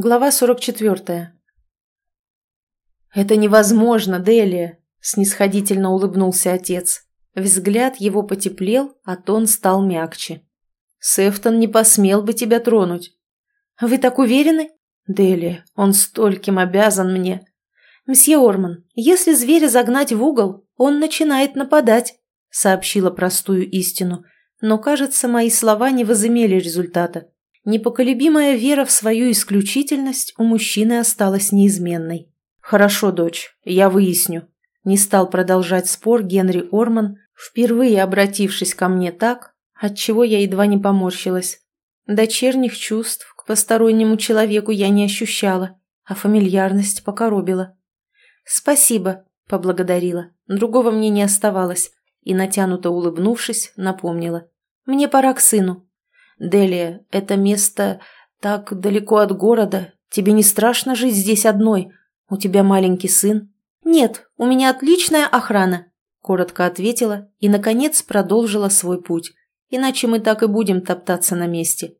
Глава 44. «Это невозможно, Делия!» – снисходительно улыбнулся отец. Взгляд его потеплел, а тон стал мягче. «Сефтон не посмел бы тебя тронуть». «Вы так уверены?» «Делия, он стольким обязан мне». «Мсье Орман, если зверя загнать в угол, он начинает нападать», – сообщила простую истину. Но, кажется, мои слова не возымели результата. Непоколебимая вера в свою исключительность у мужчины осталась неизменной. «Хорошо, дочь, я выясню». Не стал продолжать спор Генри Орман, впервые обратившись ко мне так, отчего я едва не поморщилась. Дочерних чувств к постороннему человеку я не ощущала, а фамильярность покоробила. «Спасибо», — поблагодарила. Другого мне не оставалось, и, натянуто улыбнувшись, напомнила. «Мне пора к сыну». «Делия, это место так далеко от города. Тебе не страшно жить здесь одной? У тебя маленький сын?» «Нет, у меня отличная охрана», – коротко ответила и, наконец, продолжила свой путь. «Иначе мы так и будем топтаться на месте».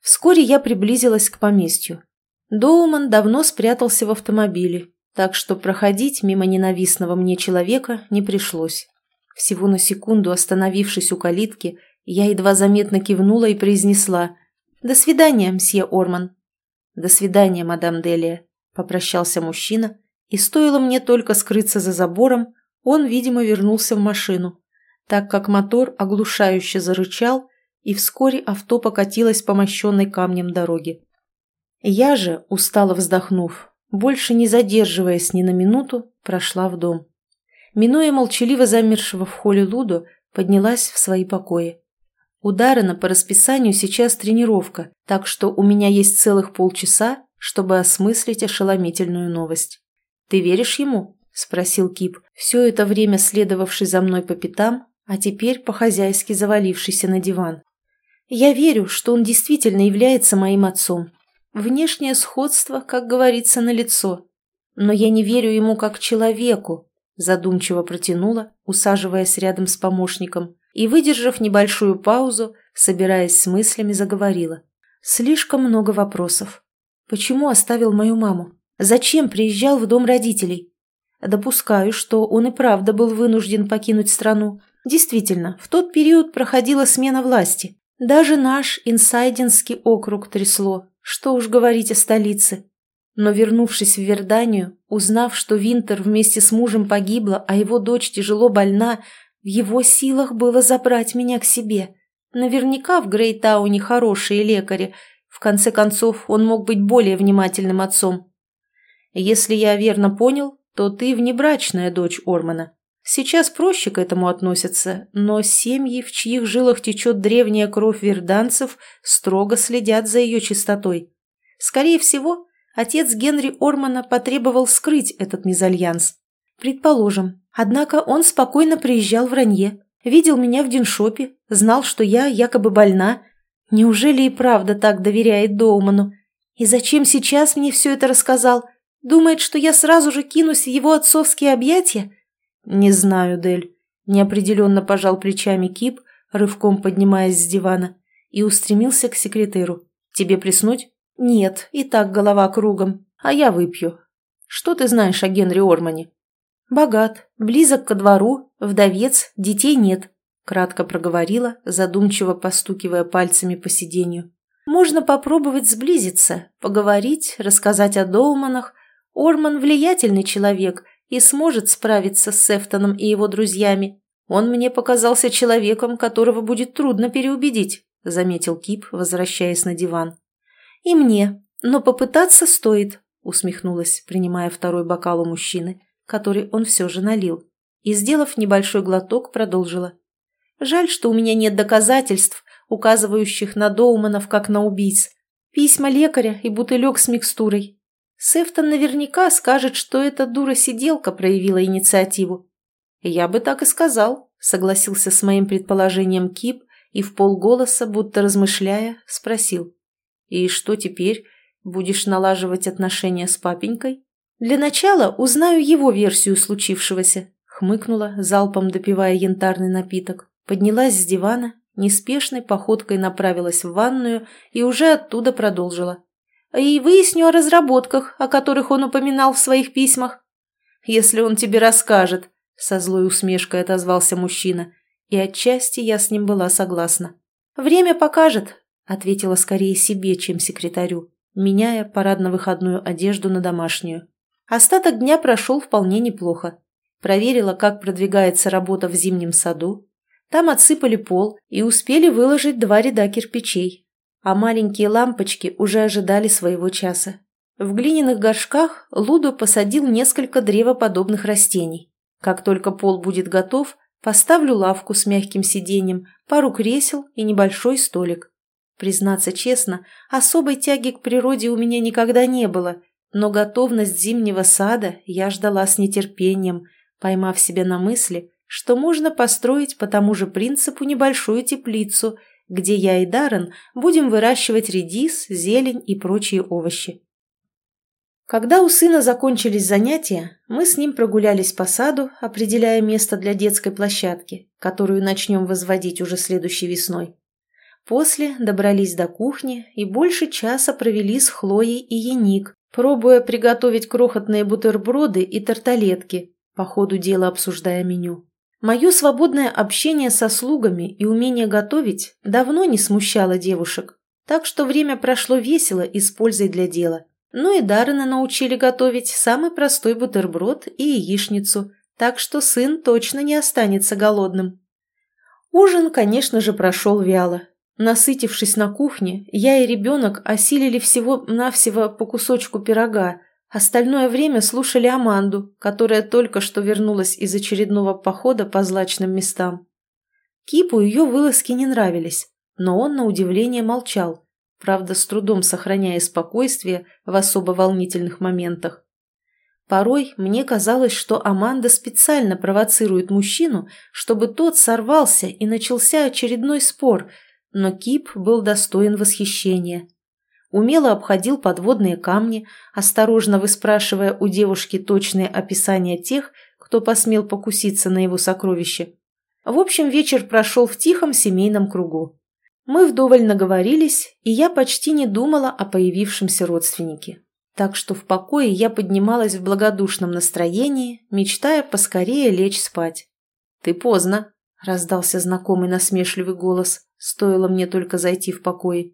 Вскоре я приблизилась к поместью. Доуман давно спрятался в автомобиле, так что проходить мимо ненавистного мне человека не пришлось. Всего на секунду остановившись у калитки, я едва заметно кивнула и произнесла «До свидания, мсье Орман». «До свидания, мадам Делия», — попрощался мужчина, и стоило мне только скрыться за забором, он, видимо, вернулся в машину, так как мотор оглушающе зарычал, и вскоре авто покатилось по мощенной камнем дороге. Я же, устало вздохнув, больше не задерживаясь ни на минуту, прошла в дом. Минуя молчаливо замершего в холле Луду, поднялась в свои покои. У Даррена по расписанию сейчас тренировка, так что у меня есть целых полчаса, чтобы осмыслить ошеломительную новость. «Ты веришь ему?» – спросил Кип, все это время следовавший за мной по пятам, а теперь по-хозяйски завалившийся на диван. «Я верю, что он действительно является моим отцом. Внешнее сходство, как говорится, на лицо. Но я не верю ему как человеку», – задумчиво протянула, усаживаясь рядом с помощником – и, выдержав небольшую паузу, собираясь с мыслями, заговорила. «Слишком много вопросов. Почему оставил мою маму? Зачем приезжал в дом родителей? Допускаю, что он и правда был вынужден покинуть страну. Действительно, в тот период проходила смена власти. Даже наш инсайдинский округ трясло, что уж говорить о столице. Но вернувшись в Верданию, узнав, что Винтер вместе с мужем погибла, а его дочь тяжело больна, в его силах было забрать меня к себе. Наверняка в Грейтауне хорошие лекари. В конце концов, он мог быть более внимательным отцом. Если я верно понял, то ты внебрачная дочь Ормана. Сейчас проще к этому относятся, но семьи, в чьих жилах течет древняя кровь верданцев, строго следят за ее чистотой. Скорее всего, отец Генри Ормана потребовал скрыть этот мезальянс. Предположим, Однако он спокойно приезжал в Ранье, видел меня в Диншопе, знал, что я якобы больна. Неужели и правда так доверяет Доуману? И зачем сейчас мне все это рассказал? Думает, что я сразу же кинусь в его отцовские объятия? Не знаю, Дель. Неопределенно пожал плечами Кип, рывком поднимаясь с дивана, и устремился к секретеру. Тебе приснуть? Нет, и так голова кругом. А я выпью. Что ты знаешь о Генри Ормане? «Богат, близок ко двору, вдовец, детей нет», — кратко проговорила, задумчиво постукивая пальцами по сиденью. «Можно попробовать сблизиться, поговорить, рассказать о Доуманах. Орман влиятельный человек и сможет справиться с Сефтоном и его друзьями. Он мне показался человеком, которого будет трудно переубедить», — заметил Кип, возвращаясь на диван. «И мне, но попытаться стоит», — усмехнулась, принимая второй бокал у мужчины который он все же налил, и, сделав небольшой глоток, продолжила. «Жаль, что у меня нет доказательств, указывающих на Доуманов как на убийц. Письма лекаря и бутылек с микстурой. Сефтон наверняка скажет, что эта дура-сиделка проявила инициативу». «Я бы так и сказал», — согласился с моим предположением Кип и в полголоса, будто размышляя, спросил. «И что теперь? Будешь налаживать отношения с папенькой?» «Для начала узнаю его версию случившегося», — хмыкнула, залпом допивая янтарный напиток. Поднялась с дивана, неспешной походкой направилась в ванную и уже оттуда продолжила. и выясню о разработках, о которых он упоминал в своих письмах. Если он тебе расскажет, со злой усмешкой отозвался мужчина, и отчасти я с ним была согласна. Время покажет, ответила скорее себе, чем секретарю, меняя парадно-выходную одежду на домашнюю. Остаток дня прошел вполне неплохо. Проверила, как продвигается работа в зимнем саду. Там отсыпали пол и успели выложить два ряда кирпичей, а маленькие лампочки уже ожидали своего часа. В глиняных горшках Лудо посадил несколько древоподобных растений. Как только пол будет готов, поставлю лавку с мягким сиденьем, пару кресел и небольшой столик. Признаться честно, особой тяги к природе у меня никогда не было, но готовность зимнего сада я ждала с нетерпением, поймав себя на мысли, что можно построить по тому же принципу небольшую теплицу, где я и Даррен будем выращивать редис, зелень и прочие овощи. Когда у сына закончились занятия, мы с ним прогулялись по саду, определяя место для детской площадки, которую начнем возводить уже следующей весной. После добрались до кухни и больше часа провели с Хлоей и Яник, пробуя приготовить крохотные бутерброды и тарталетки, по ходу дела обсуждая меню. Мое свободное общение со слугами и умение готовить давно не смущало девушек, так что время прошло весело и с пользой для дела. Ну и Даррена научили готовить самый простой бутерброд и яичницу, так что сын точно не останется голодным. Ужин, конечно же, прошел вяло. Насытившись на кухне, я и ребенок осилили всего-навсего по кусочку пирога, остальное время слушали Аманду, которая только что вернулась из очередного похода по злачным местам. Кипу ее вылазки не нравились, но он, на удивление, молчал, правда, с трудом сохраняя спокойствие в особо волнительных моментах. Порой мне казалось, что Аманда специально провоцирует мужчину, чтобы тот сорвался и начался очередной спор, но Кип был достоин восхищения. Умело обходил подводные камни, осторожно выспрашивая у девушки точные описания тех, кто посмел покуситься на его сокровище. В общем, вечер прошел в тихом семейном кругу. Мы вдоволь наговорились, и я почти не думала о появившемся родственнике. Так что в покое я поднималась в благодушном настроении, мечтая поскорее лечь спать. «Ты поздно», — раздался знакомый насмешливый голос, стоило мне только зайти в покое.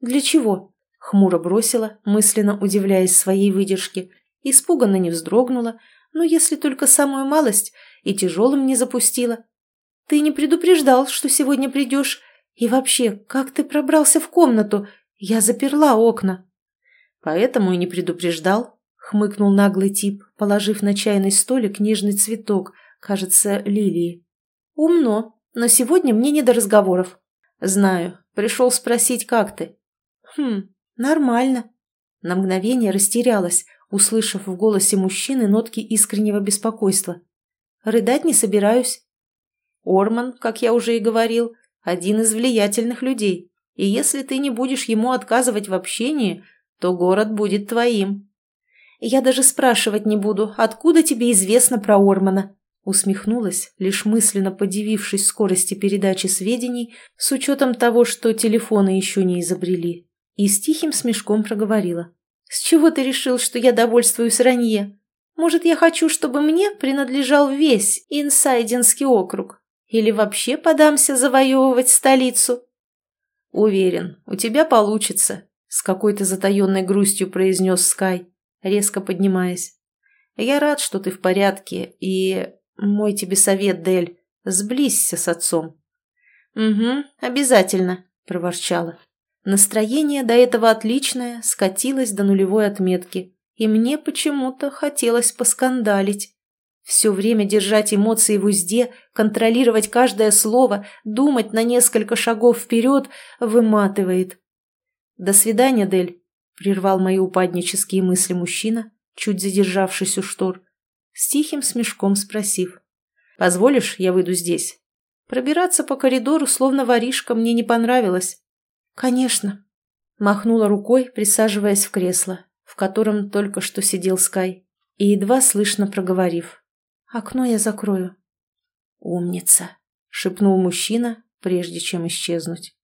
«Для чего?» — хмуро бросила, мысленно удивляясь своей выдержке, испуганно не вздрогнула, но если только самую малость, и тяжелым не запустила. «Ты не предупреждал, что сегодня придешь?» И вообще, как ты пробрался в комнату? Я заперла окна. Поэтому и не предупреждал, хмыкнул наглый тип, положив на чайный столик нежный цветок, кажется, лилии. Умно, но сегодня мне не до разговоров. Знаю, пришел спросить, как ты. Хм, нормально. На мгновение растерялась, услышав в голосе мужчины нотки искреннего беспокойства. Рыдать не собираюсь. Орман, как я уже и говорил, один из влиятельных людей, и если ты не будешь ему отказывать в общении, то город будет твоим. Я даже спрашивать не буду, откуда тебе известно про Ормана. Усмехнулась, лишь мысленно подивившись скорости передачи сведений с учетом того, что телефоны еще не изобрели, и с тихим смешком проговорила. «С чего ты решил, что я довольствуюсь ранье? Может, я хочу, чтобы мне принадлежал весь Инсайдинский округ?» Или вообще подамся завоевывать столицу?» «Уверен, у тебя получится», — с какой-то затаенной грустью произнес Скай, резко поднимаясь. «Я рад, что ты в порядке, и... Мой тебе совет, Дель, сблизься с отцом». «Угу, обязательно», — проворчала. Настроение до этого отличное, скатилось до нулевой отметки, и мне почему-то хотелось поскандалить. Все время держать эмоции в узде, контролировать каждое слово, думать на несколько шагов вперед выматывает. «До свидания, Дель», — прервал мои упаднические мысли мужчина, чуть задержавшись у штор, с тихим смешком спросив. «Позволишь, я выйду здесь?» Пробираться по коридору, словно воришка, мне не понравилось. «Конечно», — махнула рукой, присаживаясь в кресло, в котором только что сидел Скай, и едва слышно проговорив. Окно я закрою. Умница, шепнул мужчина, прежде чем исчезнуть.